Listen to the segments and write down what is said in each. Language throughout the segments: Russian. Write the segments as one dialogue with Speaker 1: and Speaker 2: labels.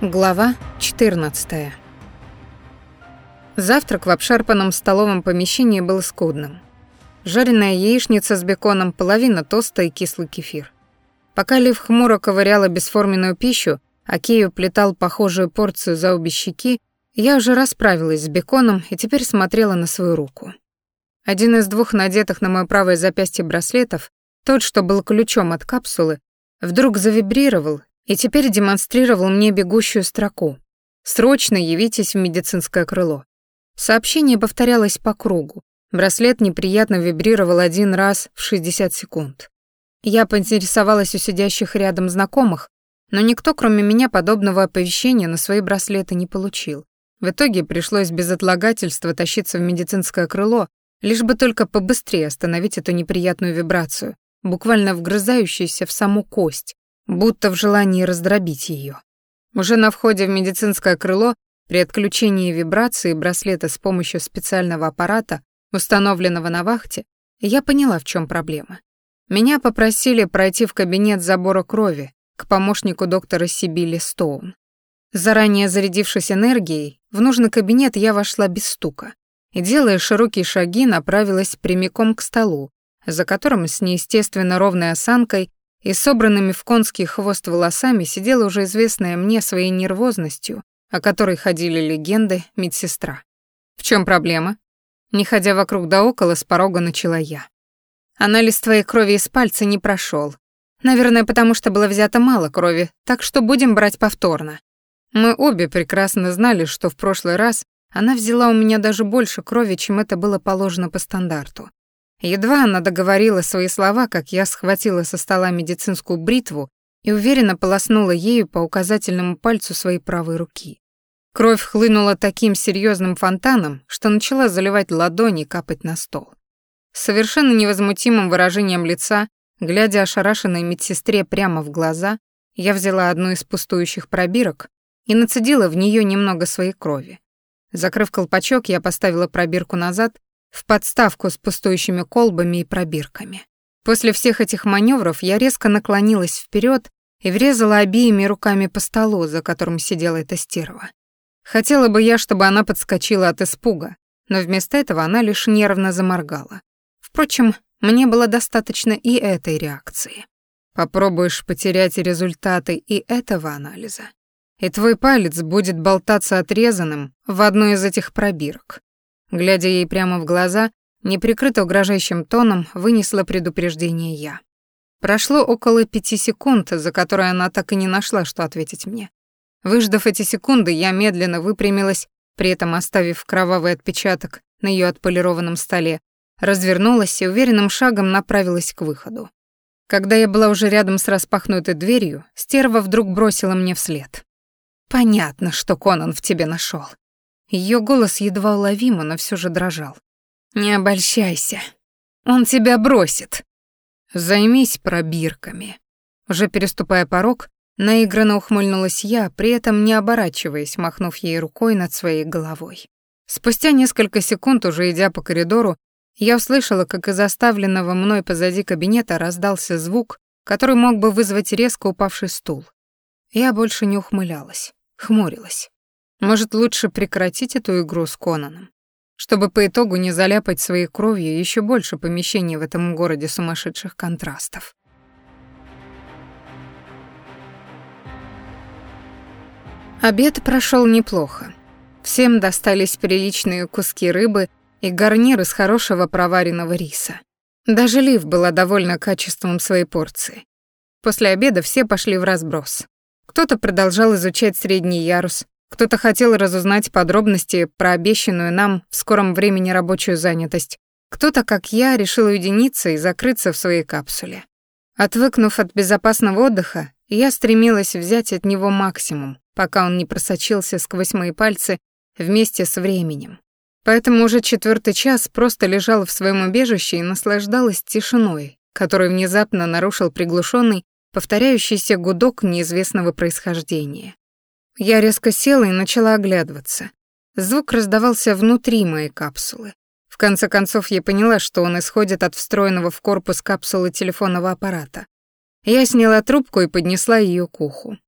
Speaker 1: Глава 14. Завтрак в обшарпанном столовом помещении был скудным. Жареная яичница с беконом, половина тоста и кислый кефир. Пока Лив хмуро ковыряла бесформенную пищу, а Кею плетал похожую порцию за обе щеки, я уже расправилась с беконом и теперь смотрела на свою руку. Один из двух надетых на моё правое запястье браслетов, тот, что был ключом от капсулы, вдруг завибрировал и теперь демонстрировал мне бегущую строку. «Срочно явитесь в медицинское крыло». Сообщение повторялось по кругу. Браслет неприятно вибрировал один раз в 60 секунд. Я поинтересовалась у сидящих рядом знакомых, но никто, кроме меня, подобного оповещения на свои браслеты не получил. В итоге пришлось без отлагательства тащиться в медицинское крыло, лишь бы только побыстрее остановить эту неприятную вибрацию, буквально вгрызающуюся в саму кость, будто в желании раздробить ее. Уже на входе в медицинское крыло при отключении вибрации браслета с помощью специального аппарата, установленного на вахте, я поняла, в чем проблема. Меня попросили пройти в кабинет забора крови к помощнику доктора Сибили Стоун. Заранее зарядившись энергией, в нужный кабинет я вошла без стука и, делая широкие шаги, направилась прямиком к столу, за которым с неестественно ровной осанкой и собранными в конский хвост волосами сидела уже известная мне своей нервозностью, о которой ходили легенды, медсестра. «В чем проблема?» Не ходя вокруг да около, с порога начала я. «Анализ твоей крови из пальца не прошел. Наверное, потому что было взято мало крови, так что будем брать повторно». Мы обе прекрасно знали, что в прошлый раз она взяла у меня даже больше крови, чем это было положено по стандарту. Едва она договорила свои слова, как я схватила со стола медицинскую бритву и уверенно полоснула ею по указательному пальцу своей правой руки. Кровь хлынула таким серьезным фонтаном, что начала заливать ладони и капать на стол. С совершенно невозмутимым выражением лица, глядя ошарашенной медсестре прямо в глаза, я взяла одну из пустующих пробирок и нацедила в нее немного своей крови. Закрыв колпачок, я поставила пробирку назад в подставку с пустующими колбами и пробирками. После всех этих маневров я резко наклонилась вперед и врезала обеими руками по столу, за которым сидела эта стерва. Хотела бы я, чтобы она подскочила от испуга, но вместо этого она лишь нервно заморгала. Впрочем, мне было достаточно и этой реакции. Попробуешь потерять результаты и этого анализа, и твой палец будет болтаться отрезанным в одной из этих пробирок. Глядя ей прямо в глаза, неприкрыто угрожающим тоном вынесла предупреждение я. Прошло около пяти секунд, за которые она так и не нашла, что ответить мне. Выждав эти секунды, я медленно выпрямилась, при этом оставив кровавый отпечаток на ее отполированном столе, развернулась и уверенным шагом направилась к выходу. Когда я была уже рядом с распахнутой дверью, стерва вдруг бросила мне вслед. «Понятно, что Конан в тебе нашел. Ее голос едва уловимо, но все же дрожал. «Не обольщайся. Он тебя бросит. Займись пробирками». Уже переступая порог, наигранно ухмыльнулась я, при этом не оборачиваясь, махнув ей рукой над своей головой. Спустя несколько секунд, уже идя по коридору, я услышала, как из оставленного мной позади кабинета раздался звук, который мог бы вызвать резко упавший стул. Я больше не ухмылялась, хмурилась. Может, лучше прекратить эту игру с Конаном, чтобы по итогу не заляпать своей кровью еще больше помещений в этом городе сумасшедших контрастов. Обед прошел неплохо. Всем достались приличные куски рыбы и гарнир из хорошего проваренного риса. Даже Лив была довольна качеством своей порции. После обеда все пошли в разброс. Кто-то продолжал изучать средний ярус, кто-то хотел разузнать подробности про обещанную нам в скором времени рабочую занятость. Кто-то, как я, решил уединиться и закрыться в своей капсуле. Отвыкнув от безопасного отдыха, я стремилась взять от него максимум, пока он не просочился сквозь мои пальцы вместе с временем. Поэтому уже четвертый час просто лежала в своем убежище и наслаждалась тишиной, которую внезапно нарушил приглушенный, повторяющийся гудок неизвестного происхождения. Я резко села и начала оглядываться. Звук раздавался внутри моей капсулы. В конце концов я поняла, что он исходит от встроенного в корпус капсулы телефонного аппарата. Я сняла трубку и поднесла ее к уху.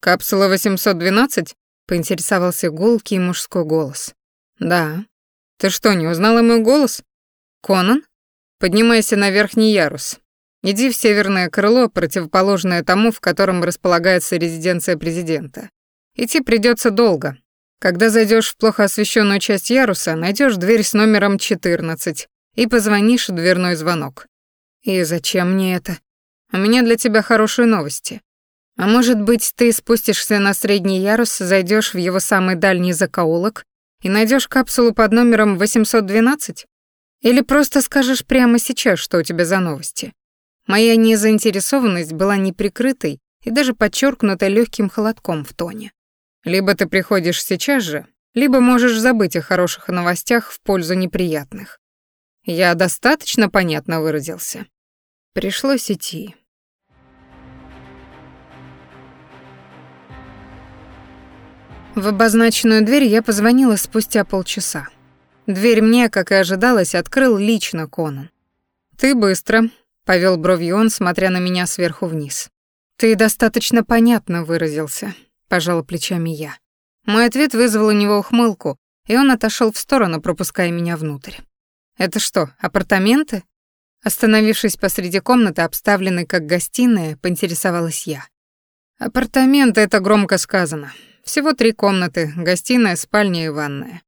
Speaker 1: «Капсула 812?» — поинтересовался гулкий мужской голос. «Да». «Ты что, не узнала мой голос?» «Конан?» «Поднимайся на верхний ярус. Иди в северное крыло, противоположное тому, в котором располагается резиденция президента. Идти придется долго. Когда зайдешь в плохо освещенную часть яруса, найдешь дверь с номером 14 и позвонишь в дверной звонок. И зачем мне это? У меня для тебя хорошие новости. А может быть, ты спустишься на средний ярус, зайдешь в его самый дальний закоулок и найдешь капсулу под номером 812? Или просто скажешь прямо сейчас, что у тебя за новости? Моя незаинтересованность была неприкрытой и даже подчеркнута легким холодком в тоне. Либо ты приходишь сейчас же, либо можешь забыть о хороших новостях в пользу неприятных. Я достаточно понятно выразился. Пришлось идти. В обозначенную дверь я позвонила спустя полчаса. Дверь мне, как и ожидалось, открыл лично Конан. «Ты быстро», — повел бровью он, смотря на меня сверху вниз. «Ты достаточно понятно выразился», — пожала плечами я. Мой ответ вызвал у него ухмылку, и он отошел в сторону, пропуская меня внутрь. «Это что, апартаменты?» Остановившись посреди комнаты, обставленной как гостиная, поинтересовалась я. «Апартаменты — это громко сказано. Всего три комнаты, гостиная, спальня и ванная.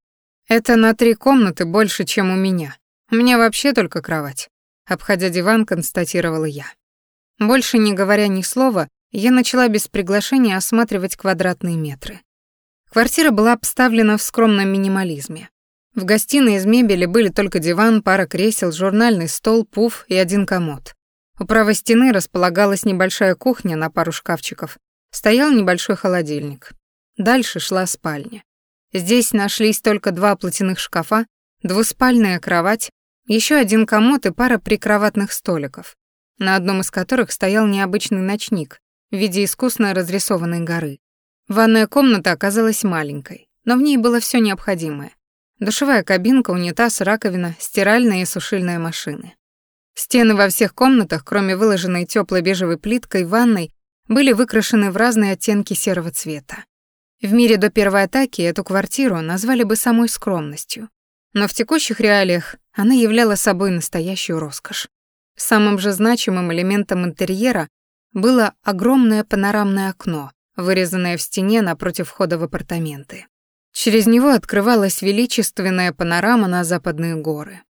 Speaker 1: Это на три комнаты больше, чем у меня. У меня вообще только кровать. Обходя диван, констатировала я. Больше не говоря ни слова, я начала без приглашения осматривать квадратные метры. Квартира была обставлена в скромном минимализме. В гостиной из мебели были только диван, пара кресел, журнальный стол, пуф и один комод. У правой стены располагалась небольшая кухня на пару шкафчиков. Стоял небольшой холодильник. Дальше шла спальня. Здесь нашлись только два платяных шкафа, двуспальная кровать, еще один комод и пара прикроватных столиков, на одном из которых стоял необычный ночник в виде искусно разрисованной горы. Ванная комната оказалась маленькой, но в ней было все необходимое. Душевая кабинка, унитаз, раковина, стиральная и сушильная машины. Стены во всех комнатах, кроме выложенной теплой бежевой плиткой ванной, были выкрашены в разные оттенки серого цвета. В мире до первой атаки эту квартиру назвали бы самой скромностью, но в текущих реалиях она являла собой настоящую роскошь. Самым же значимым элементом интерьера было огромное панорамное окно, вырезанное в стене напротив входа в апартаменты. Через него открывалась величественная панорама на западные горы.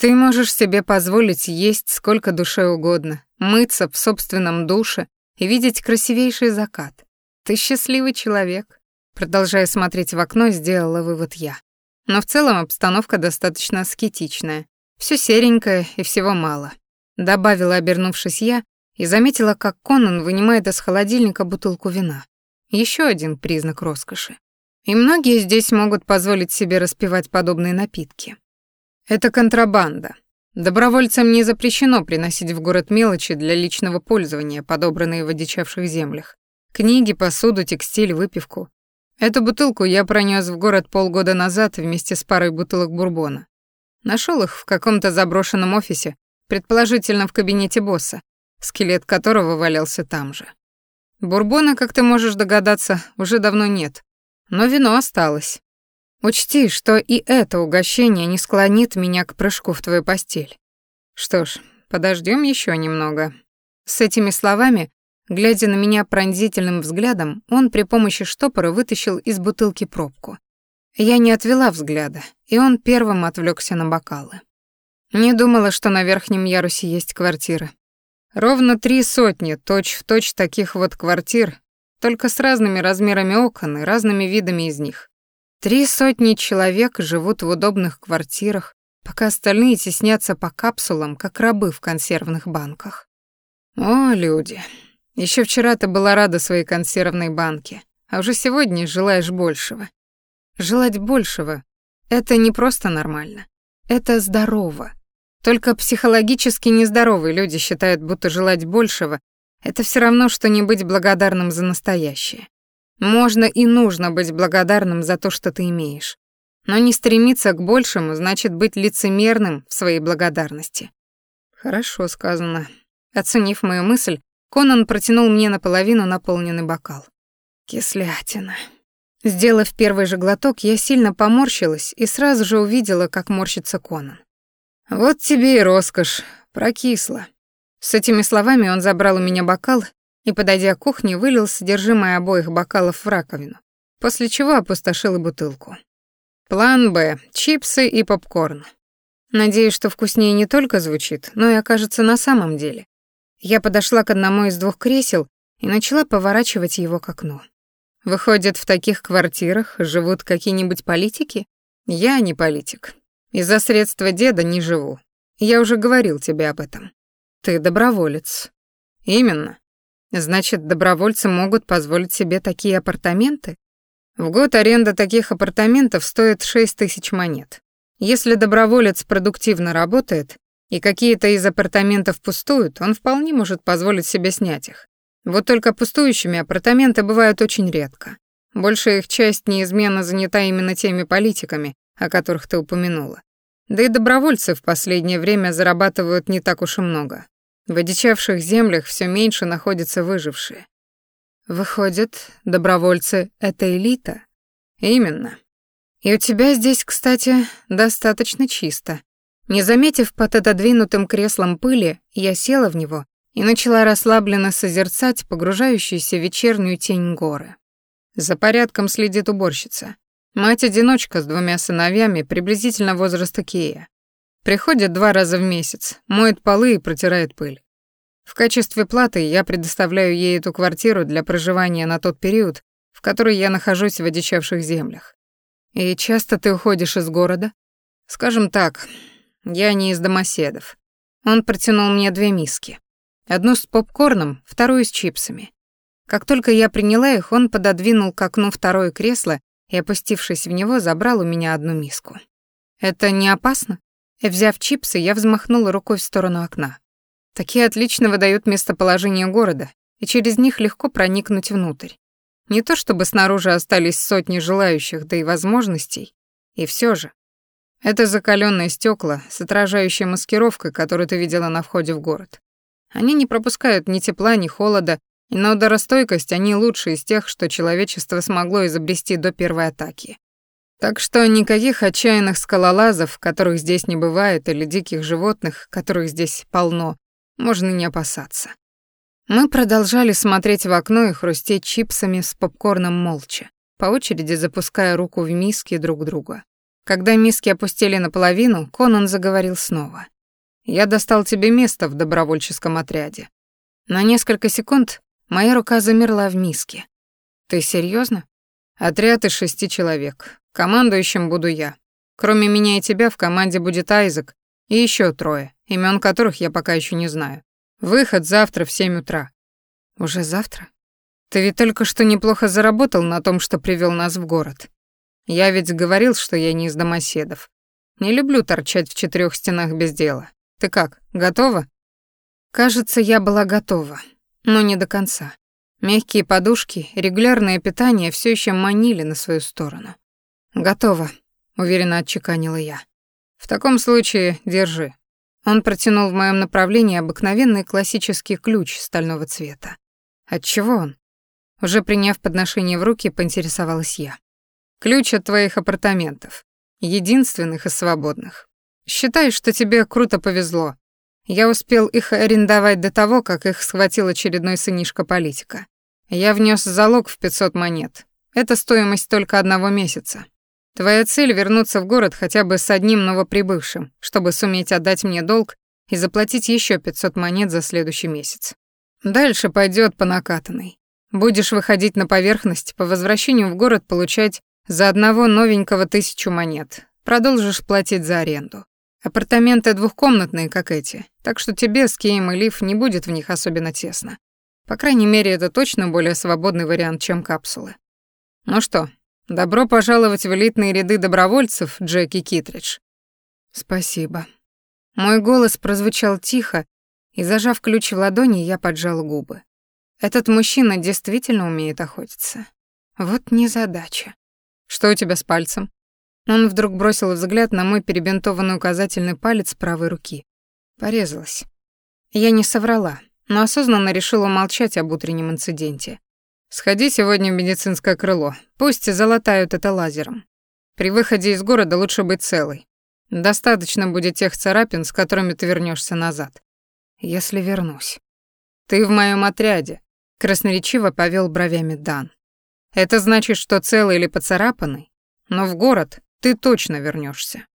Speaker 1: Ты можешь себе позволить есть сколько душе угодно, мыться в собственном душе и видеть красивейший закат. Ты счастливый человек. Продолжая смотреть в окно, сделала вывод я. Но в целом обстановка достаточно аскетичная. Все серенькое и всего мало. Добавила, обернувшись я, и заметила, как Конан вынимает из холодильника бутылку вина. Еще один признак роскоши. И многие здесь могут позволить себе распивать подобные напитки. Это контрабанда. Добровольцам не запрещено приносить в город мелочи для личного пользования, подобранные в одичавших землях. Книги, посуду, текстиль, выпивку. Эту бутылку я пронес в город полгода назад вместе с парой бутылок бурбона. Нашел их в каком-то заброшенном офисе, предположительно в кабинете босса, скелет которого валялся там же. Бурбона, как ты можешь догадаться, уже давно нет, но вино осталось. Учти, что и это угощение не склонит меня к прыжку в твою постель. Что ж, подождем еще немного. С этими словами Глядя на меня пронзительным взглядом, он при помощи штопора вытащил из бутылки пробку. Я не отвела взгляда, и он первым отвлекся на бокалы. Не думала, что на верхнем ярусе есть квартиры. Ровно три сотни точь-в-точь точь таких вот квартир, только с разными размерами окон и разными видами из них. Три сотни человек живут в удобных квартирах, пока остальные теснятся по капсулам, как рабы в консервных банках. О, люди, еще вчера ты была рада своей консервной банке, а уже сегодня желаешь большего. Желать большего — это не просто нормально. Это здорово. Только психологически нездоровые люди считают, будто желать большего — это все равно, что не быть благодарным за настоящее. Можно и нужно быть благодарным за то, что ты имеешь. Но не стремиться к большему значит быть лицемерным в своей благодарности. Хорошо сказано. Оценив мою мысль, Конан протянул мне наполовину наполненный бокал. Кислятина. Сделав первый же глоток, я сильно поморщилась и сразу же увидела, как морщится Конан. «Вот тебе и роскошь, прокисла». С этими словами он забрал у меня бокал и, подойдя к кухне, вылил содержимое обоих бокалов в раковину, после чего опустошил и бутылку. План «Б» — чипсы и попкорн. Надеюсь, что вкуснее не только звучит, но и окажется на самом деле. Я подошла к одному из двух кресел и начала поворачивать его к окну. Выходит, в таких квартирах живут какие-нибудь политики? Я не политик. Из-за средства деда не живу. Я уже говорил тебе об этом. Ты доброволец. Именно. Значит, добровольцы могут позволить себе такие апартаменты? В год аренда таких апартаментов стоит 6 тысяч монет. Если доброволец продуктивно работает, и какие-то из апартаментов пустуют, он вполне может позволить себе снять их. Вот только пустующими апартаменты бывают очень редко. Большая их часть неизменно занята именно теми политиками, о которых ты упомянула. Да и добровольцы в последнее время зарабатывают не так уж и много. В одичавших землях все меньше находятся выжившие. Выходит, добровольцы — это элита? Именно. И у тебя здесь, кстати, достаточно чисто. Не заметив под отодвинутым креслом пыли, я села в него и начала расслабленно созерцать погружающуюся в вечернюю тень горы. За порядком следит уборщица. Мать-одиночка с двумя сыновьями приблизительно возраста Кея. Приходит два раза в месяц, моет полы и протирает пыль. В качестве платы я предоставляю ей эту квартиру для проживания на тот период, в который я нахожусь в одичавших землях. И часто ты уходишь из города? Скажем так, я не из домоседов. Он протянул мне две миски. Одну с попкорном, вторую с чипсами. Как только я приняла их, он пододвинул к окну второе кресло и, опустившись в него, забрал у меня одну миску. «Это не опасно?» Взяв чипсы, я взмахнула рукой в сторону окна. Такие отлично выдают местоположение города, и через них легко проникнуть внутрь. Не то чтобы снаружи остались сотни желающих, да и возможностей, и все же. Это закаленные стекла с отражающей маскировкой, которую ты видела на входе в город. Они не пропускают ни тепла, ни холода, и на ударостойкость они лучшие из тех, что человечество смогло изобрести до первой атаки. Так что никаких отчаянных скалолазов, которых здесь не бывает, или диких животных, которых здесь полно, можно не опасаться. Мы продолжали смотреть в окно и хрустеть чипсами с попкорном молча, по очереди запуская руку в миски друг друга. Когда миски опустили наполовину, Конан заговорил снова. «Я достал тебе место в добровольческом отряде». На несколько секунд моя рука замерла в миске. «Ты серьезно? Отряд из шести человек. Командующим буду я. Кроме меня и тебя в команде будет Айзек и еще трое, имен которых я пока еще не знаю. Выход завтра в семь утра. Уже завтра? Ты ведь только что неплохо заработал на том, что привел нас в город. Я ведь говорил, что я не из домоседов. Не люблю торчать в четырех стенах без дела. Ты как, готова? Кажется, я была готова, но не до конца. Мягкие подушки, регулярное питание все еще манили на свою сторону. Готово, уверенно отчеканила я. В таком случае держи. Он протянул в моем направлении обыкновенный классический ключ стального цвета. От чего он? Уже приняв подношение в руки, поинтересовалась я. Ключ от твоих апартаментов. Единственных и свободных. Считай, что тебе круто повезло. Я успел их арендовать до того, как их схватил очередной сынишка политика. Я внес залог в 500 монет. Это стоимость только одного месяца. Твоя цель — вернуться в город хотя бы с одним новоприбывшим, чтобы суметь отдать мне долг и заплатить еще 500 монет за следующий месяц. Дальше пойдет по накатанной. Будешь выходить на поверхность, по возвращению в город получать за одного новенького тысячу монет. Продолжишь платить за аренду. Апартаменты двухкомнатные, как эти, так что тебе с Кеем и Лив не будет в них особенно тесно. По крайней мере, это точно более свободный вариант, чем капсулы. Ну что, Добро пожаловать в элитные ряды добровольцев, Джеки Китридж. Спасибо. Мой голос прозвучал тихо, и зажав ключ в ладони, я поджал губы. Этот мужчина действительно умеет охотиться. Вот незадача. Что у тебя с пальцем? Он вдруг бросил взгляд на мой перебинтованный указательный палец правой руки. Порезалась. Я не соврала, но осознанно решила молчать об утреннем инциденте. Сходи сегодня в медицинское крыло. Пусть залатают это лазером. При выходе из города лучше быть целой. Достаточно будет тех царапин, с которыми ты вернешься назад. Если вернусь. Ты в моем отряде, красноречиво повел бровями Дан. Это значит, что целый или поцарапанный, но в город ты точно вернешься.